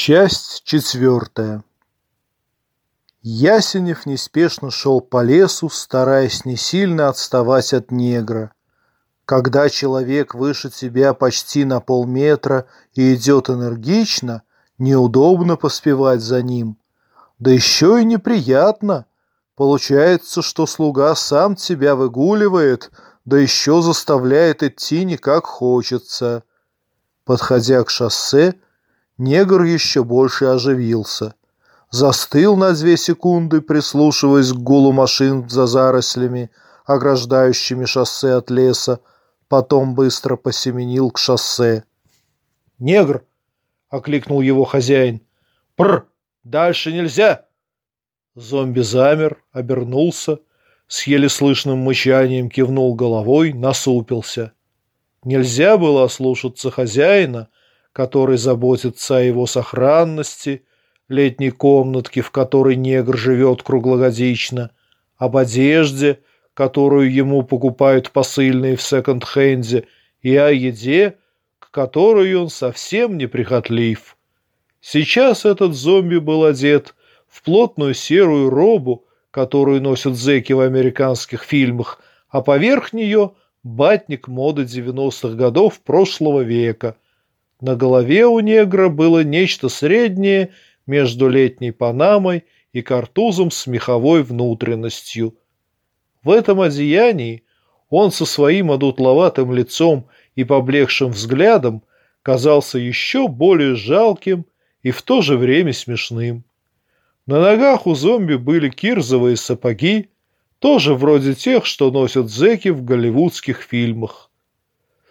Часть четвертая. Ясенев неспешно шел по лесу, стараясь не сильно отставать от негра. Когда человек выше тебя почти на полметра и идет энергично, неудобно поспевать за ним. Да еще и неприятно. Получается, что слуга сам тебя выгуливает, да еще заставляет идти не как хочется. Подходя к шоссе, негр еще больше оживился. Застыл на две секунды, прислушиваясь к гулу машин за зарослями, ограждающими шоссе от леса, потом быстро посеменил к шоссе. «Негр!» — окликнул его хозяин. «Пр! Дальше нельзя!» Зомби замер, обернулся, с еле слышным мычанием кивнул головой, насупился. Нельзя было ослушаться хозяина, который заботится о его сохранности, летней комнатке, в которой негр живет круглогодично, об одежде, которую ему покупают посыльные в секонд-хенде, и о еде, к которой он совсем не прихотлив. Сейчас этот зомби был одет в плотную серую робу, которую носят зэки в американских фильмах, а поверх нее батник моды 90-х годов прошлого века – на голове у негра было нечто среднее между летней панамой и картузом с меховой внутренностью. В этом одеянии он со своим одутловатым лицом и поблекшим взглядом казался еще более жалким и в то же время смешным. На ногах у зомби были кирзовые сапоги, тоже вроде тех, что носят зэки в голливудских фильмах.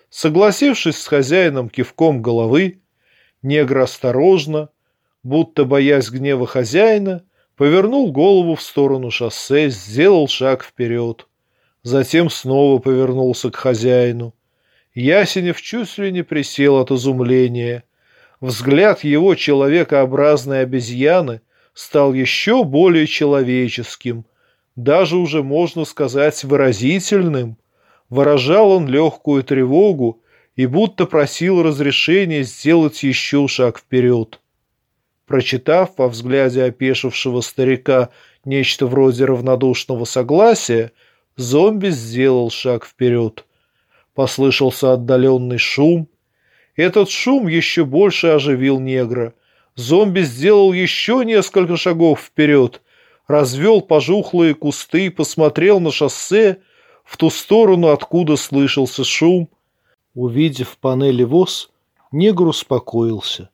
Согласившись с хозяином кивком головы, негр осторожно, будто боясь гнева хозяина, повернул голову в сторону шоссе, сделал шаг вперед. Затем снова повернулся к хозяину. Ясенев чуть ли не присел от изумления. Взгляд его человекообразной обезьяны стал еще более человеческим, даже уже можно сказать выразительным – выражал он легкую тревогу и будто просил разрешения сделать еще шаг вперед. Прочитав во взгляде опешившего старика нечто вроде равнодушного согласия, зомби сделал шаг вперед. Послышался отдаленный шум. Этот шум еще больше оживил негра. Зомби сделал еще несколько шагов вперед, развел пожухлые кусты и посмотрел на шоссе, в ту сторону, откуда слышался шум. Увидев панели ВОЗ, негр успокоился.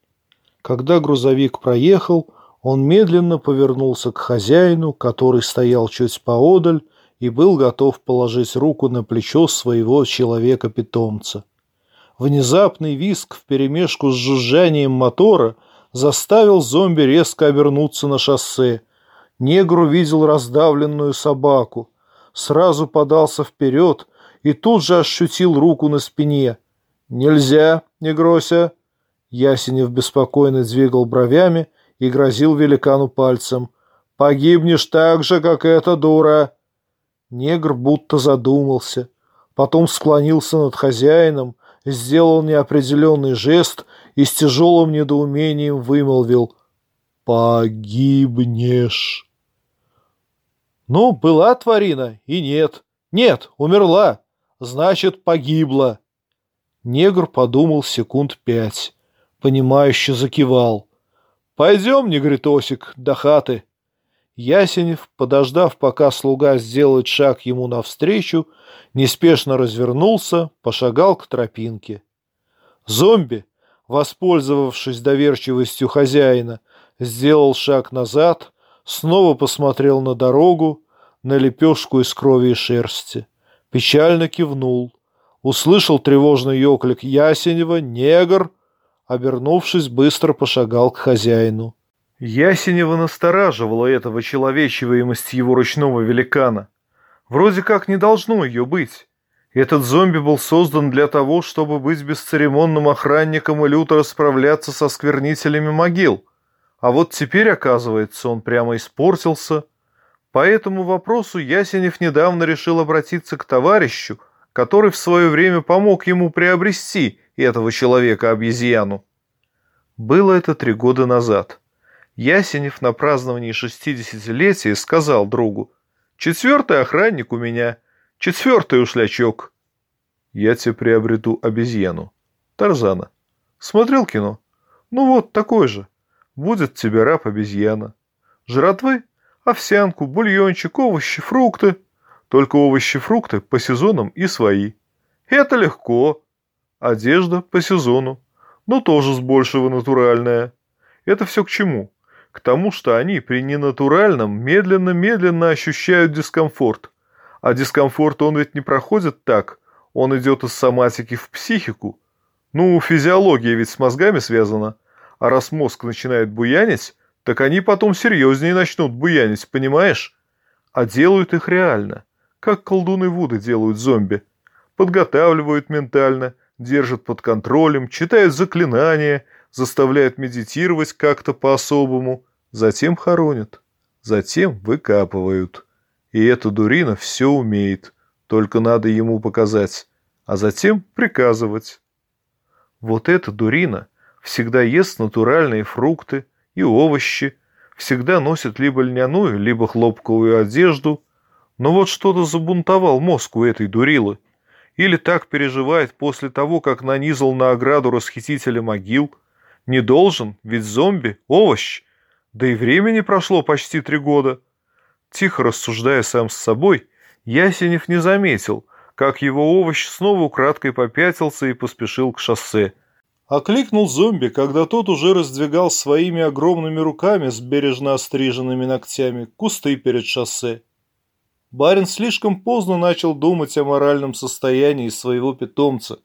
Когда грузовик проехал, он медленно повернулся к хозяину, который стоял чуть поодаль и был готов положить руку на плечо своего человека-питомца. Внезапный визг вперемешку с жужжанием мотора заставил зомби резко обернуться на шоссе. Негр увидел раздавленную собаку сразу подался вперед и тут же ощутил руку на спине. «Нельзя, не грося!» Ясенев беспокойно двигал бровями и грозил великану пальцем. «Погибнешь так же, как эта дура!» Негр будто задумался, потом склонился над хозяином, сделал неопределенный жест и с тяжелым недоумением вымолвил «Погибнешь!» Ну, была тварина и нет. Нет, умерла. Значит, погибла. Негр подумал секунд пять. Понимающе закивал. Пойдем, негритосик, до хаты. Ясенев, подождав, пока слуга сделает шаг ему навстречу, неспешно развернулся, пошагал к тропинке. Зомби, воспользовавшись доверчивостью хозяина, сделал шаг назад, снова посмотрел на дорогу, на лепешку из крови и шерсти. Печально кивнул. Услышал тревожный ёклик Ясенева «Негр!» Обернувшись, быстро пошагал к хозяину. Ясенева настораживала этого человечиваемость его ручного великана. Вроде как не должно ее быть. Этот зомби был создан для того, чтобы быть бесцеремонным охранником и люто расправляться со сквернителями могил. А вот теперь, оказывается, он прямо испортился – по этому вопросу Ясенев недавно решил обратиться к товарищу, который в свое время помог ему приобрести этого человека-обезьяну. Было это три года назад. Ясенев на праздновании шестидесятилетия сказал другу, «Четвертый охранник у меня, четвертый ушлячок». «Я тебе приобрету обезьяну». Тарзана. Смотрел кино? Ну вот, такой же. Будет тебе раб-обезьяна. Жратвы? Овсянку, бульончик, овощи, фрукты. Только овощи, фрукты по сезонам и свои. Это легко. Одежда по сезону. Но тоже с большего натуральная. Это все к чему? К тому, что они при ненатуральном медленно-медленно ощущают дискомфорт. А дискомфорт он ведь не проходит так. Он идет из соматики в психику. Ну, физиология ведь с мозгами связана. А раз мозг начинает буянить, так они потом серьезнее начнут буянить, понимаешь? А делают их реально, как колдуны Вуды делают зомби. Подготавливают ментально, держат под контролем, читают заклинания, заставляют медитировать как-то по-особому, затем хоронят, затем выкапывают. И эта дурина все умеет, только надо ему показать, а затем приказывать. Вот эта дурина всегда ест натуральные фрукты и овощи, всегда носит либо льняную, либо хлопковую одежду. Но вот что-то забунтовал мозг у этой дурилы. Или так переживает после того, как нанизал на ограду расхитителя могил. Не должен, ведь зомби – овощ. Да и времени прошло почти три года. Тихо рассуждая сам с собой, Ясенев не заметил – как его овощ снова украдкой попятился и поспешил к шоссе. Окликнул зомби, когда тот уже раздвигал своими огромными руками с бережно остриженными ногтями кусты перед шоссе. Барин слишком поздно начал думать о моральном состоянии своего питомца.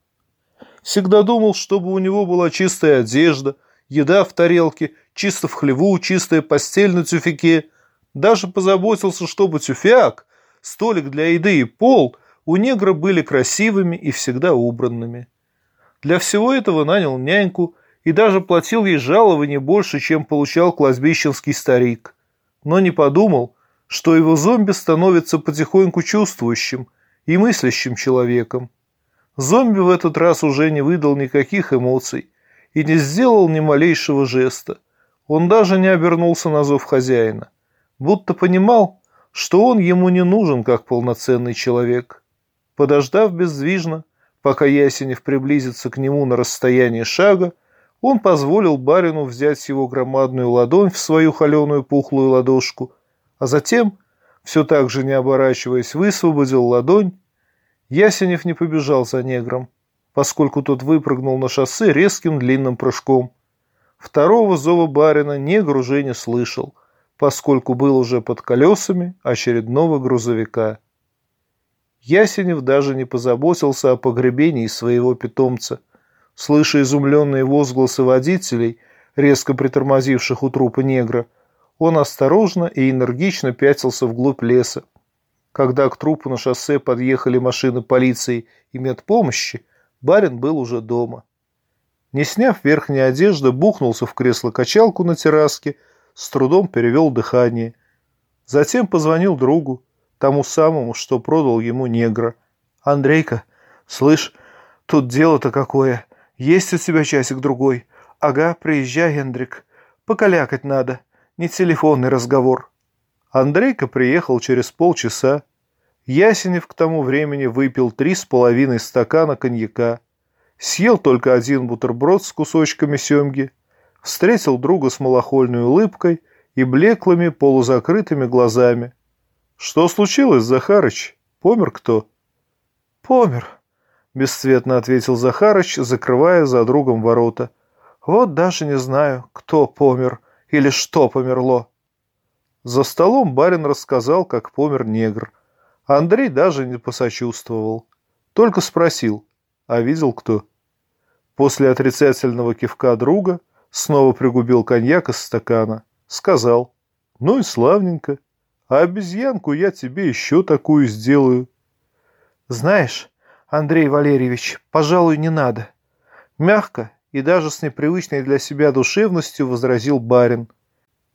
Всегда думал, чтобы у него была чистая одежда, еда в тарелке, чисто в хлеву, чистая постель на тюфяке. Даже позаботился, чтобы тюфяк, столик для еды и пол – у негра были красивыми и всегда убранными. Для всего этого нанял няньку и даже платил ей жалование больше, чем получал кладбищенский старик. Но не подумал, что его зомби становится потихоньку чувствующим и мыслящим человеком. Зомби в этот раз уже не выдал никаких эмоций и не сделал ни малейшего жеста. Он даже не обернулся на зов хозяина, будто понимал, что он ему не нужен как полноценный человек. Подождав бездвижно, пока Ясенев приблизится к нему на расстояние шага, он позволил барину взять его громадную ладонь в свою холеную пухлую ладошку, а затем, все так же не оборачиваясь, высвободил ладонь. Ясенев не побежал за негром, поскольку тот выпрыгнул на шоссе резким длинным прыжком. Второго зова барина негр уже не слышал, поскольку был уже под колесами очередного грузовика. Ясенев даже не позаботился о погребении своего питомца. Слыша изумленные возгласы водителей, резко притормозивших у трупа негра, он осторожно и энергично пятился вглубь леса. Когда к трупу на шоссе подъехали машины полиции и медпомощи, барин был уже дома. Не сняв верхней одежды, бухнулся в кресло-качалку на терраске, с трудом перевел дыхание. Затем позвонил другу, тому самому, что продал ему негра. «Андрейка, слышь, тут дело-то какое. Есть у тебя часик-другой? Ага, приезжай, Эндрик. Покалякать надо. Не телефонный разговор». Андрейка приехал через полчаса. Ясенев к тому времени выпил три с половиной стакана коньяка. Съел только один бутерброд с кусочками семги. Встретил друга с малохольной улыбкой и блеклыми полузакрытыми глазами. «Что случилось, Захарыч? Помер кто?» «Помер», — бесцветно ответил Захарыч, закрывая за другом ворота. «Вот даже не знаю, кто помер или что померло». За столом барин рассказал, как помер негр. Андрей даже не посочувствовал. Только спросил, а видел кто? После отрицательного кивка друга снова пригубил коньяк из стакана. Сказал, ну и славненько а обезьянку я тебе еще такую сделаю. Знаешь, Андрей Валерьевич, пожалуй, не надо. Мягко и даже с непривычной для себя душевностью возразил барин.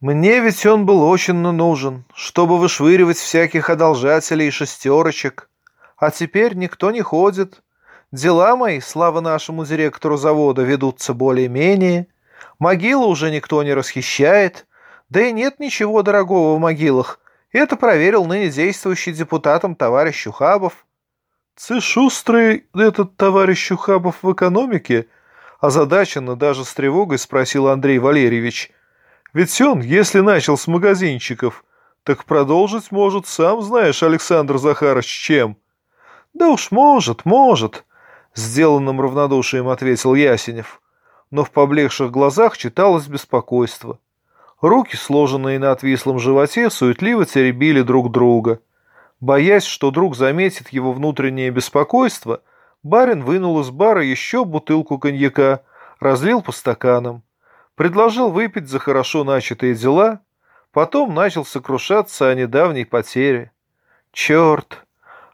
Мне ведь он был очень нужен, чтобы вышвыривать всяких одолжателей и шестерочек. А теперь никто не ходит. Дела мои, слава нашему директору завода, ведутся более-менее. Могилы уже никто не расхищает, да и нет ничего дорогого в могилах. Это проверил ныне действующий депутатом товарищ Ухабов. Ты шустрый этот товарищ Ухабов в экономике? Озадаченно даже с тревогой спросил Андрей Валерьевич. Ведь он, если начал с магазинчиков, так продолжить может, сам знаешь, Александр Захарович, чем. Да уж может, может, сделанным равнодушием ответил Ясенев. Но в поблекших глазах читалось беспокойство. Руки, сложенные на отвислом животе, суетливо теребили друг друга. Боясь, что друг заметит его внутреннее беспокойство, барин вынул из бара еще бутылку коньяка, разлил по стаканам. Предложил выпить за хорошо начатые дела, потом начал сокрушаться о недавней потере. Черт,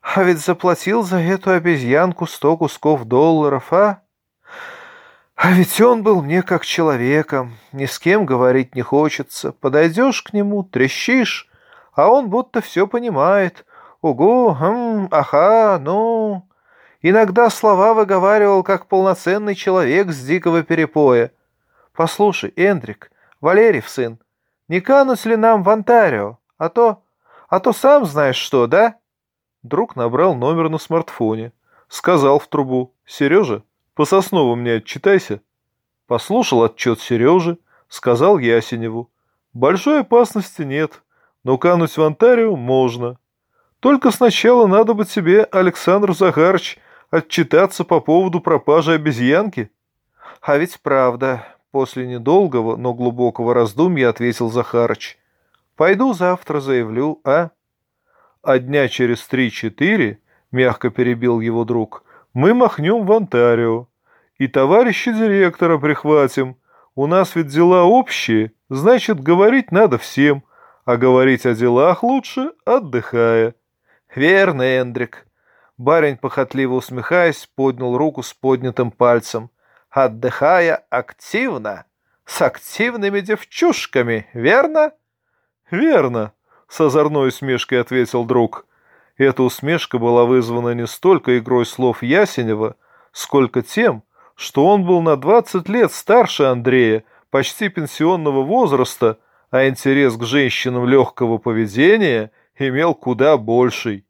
а ведь заплатил за эту обезьянку сто кусков долларов, а? А ведь он был мне как человеком, ни с кем говорить не хочется. Подойдешь к нему, трещишь, а он будто все понимает. Угу, хм, аха, ну... Иногда слова выговаривал, как полноценный человек с дикого перепоя. Послушай, Эндрик, Валерьев сын, не кануть ли нам в Онтарио? А то... А то сам знаешь что, да? Друг набрал номер на смартфоне. Сказал в трубу. «Сережа, по Соснову мне отчитайся. Послушал отчет Сережи, сказал Ясеневу. Большой опасности нет, но кануть в Онтарио можно. Только сначала надо бы тебе, Александр Захарович, отчитаться по поводу пропажи обезьянки. А ведь правда, после недолгого, но глубокого раздумья ответил Захарыч. Пойду завтра заявлю, а? А дня через три-четыре, мягко перебил его друг, мы махнем в Онтарио. И товарища директора прихватим. У нас ведь дела общие, значит, говорить надо всем, а говорить о делах лучше, отдыхая. Верно, Эндрик. Барин, похотливо усмехаясь, поднял руку с поднятым пальцем. Отдыхая активно, с активными девчушками, верно? Верно, с озорной усмешкой ответил друг. Эта усмешка была вызвана не столько игрой слов Ясенева, сколько тем, что он был на 20 лет старше Андрея, почти пенсионного возраста, а интерес к женщинам легкого поведения имел куда больший.